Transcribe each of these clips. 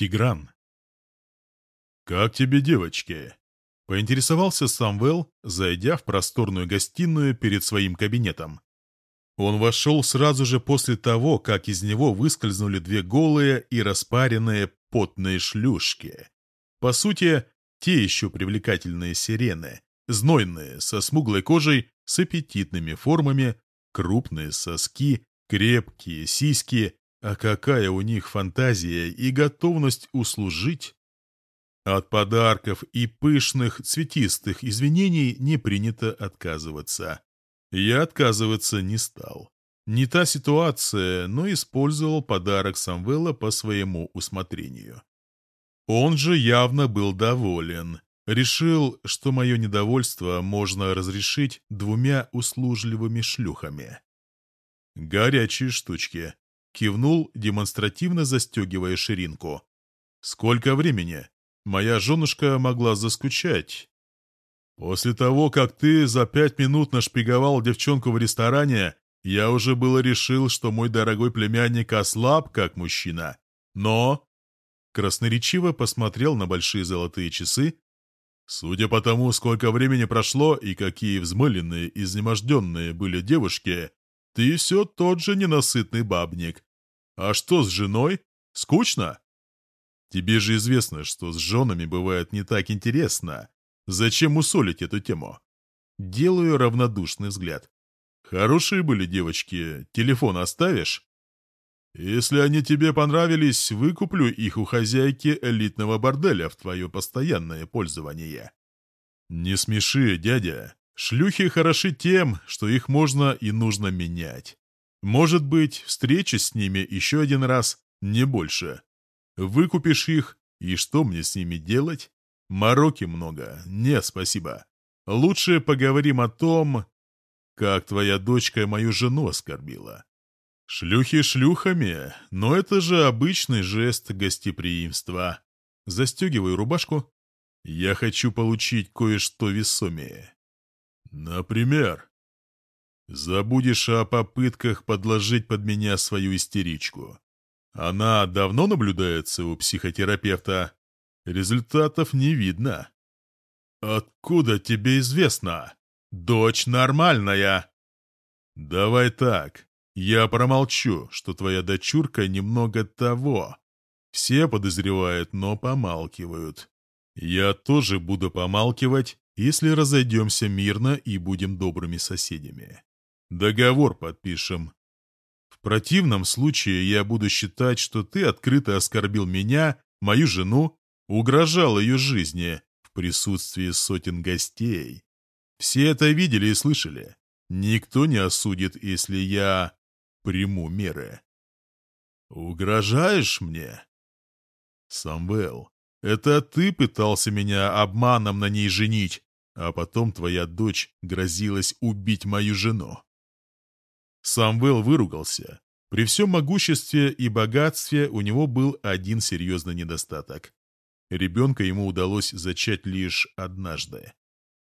Тигран. «Как тебе, девочки?» — поинтересовался Самвел, зайдя в просторную гостиную перед своим кабинетом. Он вошел сразу же после того, как из него выскользнули две голые и распаренные потные шлюшки. По сути, те еще привлекательные сирены, знойные, со смуглой кожей, с аппетитными формами, крупные соски, крепкие сиськи, а какая у них фантазия и готовность услужить. От подарков и пышных цветистых извинений не принято отказываться. Я отказываться не стал. Не та ситуация, но использовал подарок Самвела по своему усмотрению. Он же явно был доволен. Решил, что мое недовольство можно разрешить двумя услужливыми шлюхами. Горячие штучки. Кивнул, демонстративно застегивая ширинку. «Сколько времени? Моя женушка могла заскучать. После того, как ты за пять минут нашпиговал девчонку в ресторане, я уже было решил, что мой дорогой племянник ослаб как мужчина. Но...» Красноречиво посмотрел на большие золотые часы. «Судя по тому, сколько времени прошло и какие взмыленные, изнеможденные были девушки, ты все тот же ненасытный бабник. А что с женой? Скучно? Тебе же известно, что с женами бывает не так интересно. Зачем усолить эту тему? Делаю равнодушный взгляд. Хорошие были девочки, телефон оставишь? Если они тебе понравились, выкуплю их у хозяйки элитного борделя в твое постоянное пользование. Не смеши, дядя. Шлюхи хороши тем, что их можно и нужно менять. Может быть, встреча с ними еще один раз, не больше. Выкупишь их, и что мне с ними делать? Мороки много, не спасибо. Лучше поговорим о том, как твоя дочка мою жену оскорбила. Шлюхи шлюхами, но это же обычный жест гостеприимства. Застегиваю рубашку. Я хочу получить кое-что весомее. Например, забудешь о попытках подложить под меня свою истеричку. Она давно наблюдается у психотерапевта. Результатов не видно. Откуда тебе известно? Дочь нормальная. Давай так. Я промолчу, что твоя дочурка немного того. Все подозревают, но помалкивают. Я тоже буду помалкивать если разойдемся мирно и будем добрыми соседями. Договор подпишем. В противном случае я буду считать, что ты открыто оскорбил меня, мою жену, угрожал ее жизни в присутствии сотен гостей. Все это видели и слышали. Никто не осудит, если я приму меры. Угрожаешь мне? Самвел, это ты пытался меня обманом на ней женить, а потом твоя дочь грозилась убить мою жену. Самвел выругался. При всем могуществе и богатстве у него был один серьезный недостаток. Ребенка ему удалось зачать лишь однажды.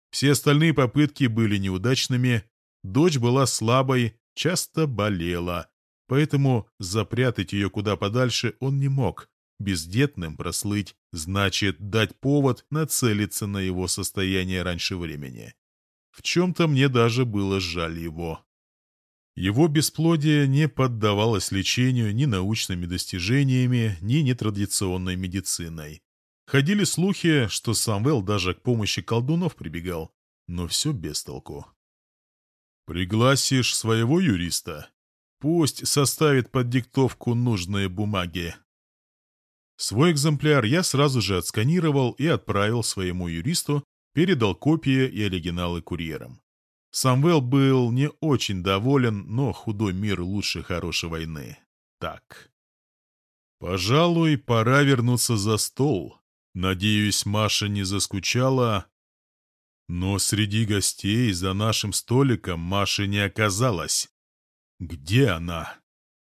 Все остальные попытки были неудачными, дочь была слабой, часто болела, поэтому запрятать ее куда подальше он не мог, Бездетным прослыть значит дать повод нацелиться на его состояние раньше времени. В чем-то мне даже было жаль его. Его бесплодие не поддавалось лечению ни научными достижениями, ни нетрадиционной медициной. Ходили слухи, что Самвел даже к помощи колдунов прибегал, но все без толку. «Пригласишь своего юриста? Пусть составит под диктовку нужные бумаги, Свой экземпляр я сразу же отсканировал и отправил своему юристу, передал копии и оригиналы курьерам. Самвел был не очень доволен, но худой мир лучше хорошей войны. Так. Пожалуй, пора вернуться за стол. Надеюсь, Маша не заскучала. Но среди гостей за нашим столиком Маши не оказалось. Где она?